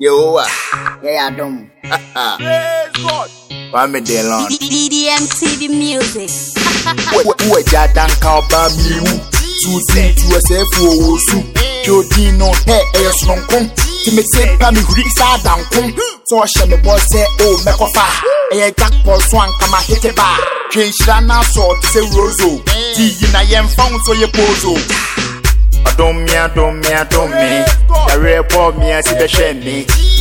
Yehowa. Yeah, I Adam. Kwame Delon. DDM TV Music. Wo ẹja danka ọba mi ewu. Tuuti tu ẹsẹ̀ efu owo su. Kí o dín náà ẹ ẹyẹ sononko. Tìmẹ̀tì pa mi huri sáà danko. Sọ ọ̀hyẹ̀ mi bọ́ sẹ́ o mẹ́kọ̀fà. Ẹyẹ jackpot so ankama hete ba. Twẹ̀ nhyira náà sọ̀ ti sẹ́ rozo. Ti yi na yẹn fa sọ yẹ pozo. Ọdún mi adùn mi adùn mi. Yàrá ẹ̀bọ̀ mi àti bẹ́sẹ̀ mi.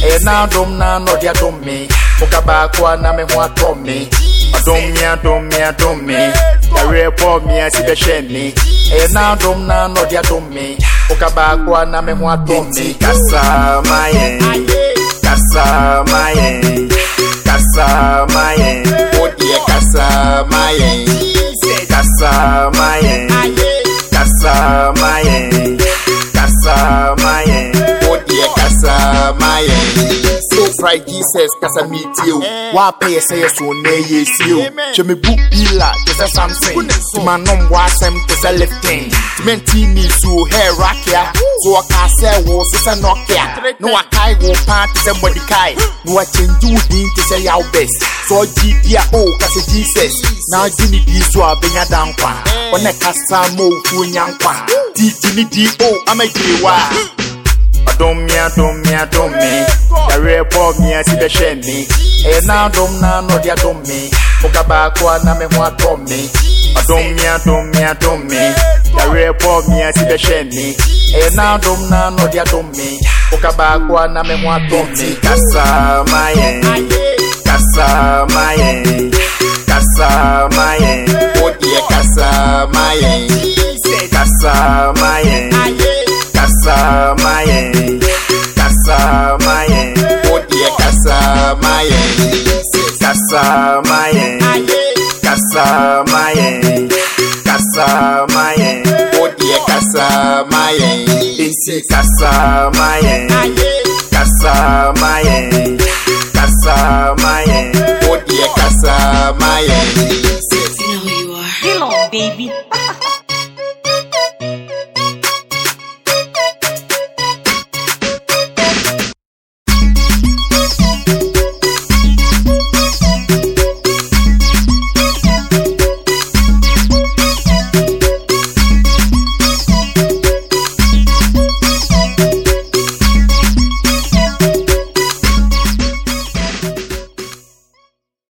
Ẹ̀yẹ náà dùn náà nọ̀dí adùn mi. Fọkà baako a náà mi hu atọ́ mi. Ọdún mi adùn mi adùn mi. Yàrá ẹ̀bọ̀ mi àti bẹ́sẹ̀ mi. Ẹ̀yẹ náà dùn náà nọ̀dí adùn mi. Fọkà baako a náà mi hu atọ́ mi. Kasa máyẹ̀. Kasa máyẹ̀. So Jesus kasa mi tie o. Yẹ sẹ́ yẹ so ní ẹyẹ sí o. Ṣé mi bú pílà tẹ sẹ́ Samson? Tí ma nọ́ mu asẹ́m tẹ sẹ́ lifting. Tìmẹ̀ntì ní ìṣù hair rakia. So ọ̀ka sẹ́ wo so sẹ́ Nokia. Wà ká ìwò pan tẹ sẹ́ Mordecai. Ní wà change wù dín tẹ sẹ́ Yawbes. Sọ jí bí a ó kasa Jesus. Náà jí ni bí so àbẹ̀yà dá nkwa. Wọ́n kasa mọ́ òkú nyankwa. Tìtì ni di o amẹ́jẹ̀ wá. Adom mi adom mi adom mi Yàrá ẹ̀bọ̀ mi àti bẹ́sẹ̀ mi Ẹ̀yẹ náà dom náà nọ̀dí adom mi Fọkà baako a náà mi hu atọ́ mi Adom mi adom mi adom mi Yàrá ẹ̀bọ̀ mi àti bẹ́sẹ̀ mi Ẹ̀yẹ náà dom náà nọ̀dí adom mi Fọkà baako a náà mi hu atọ́ mi Kasa máyẹ̀ Kasa máyẹ̀ Kasa máyẹ̀ Ó diẹ kasa máyẹ̀ Kasa máyẹ̀ Kasa máyẹ̀ Kasa máyẹ̀ Kasa máyẹ̀ Ó diẹ kasa máyẹ̀ Esi kasa máyẹ̀ Kasa máyẹ̀ Kasa máyẹ̀ Ó diẹ kasa máyẹ̀. You know who you are. Hello, baby.